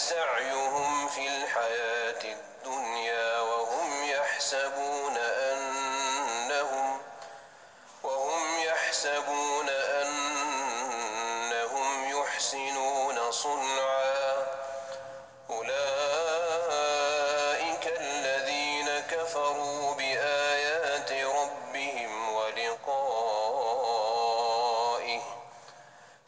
سعيهم في الحياة الدنيا وهم يحسبون أنهم وهم يحسبون أنهم يحسنون صنعا. أولئك الذين كفروا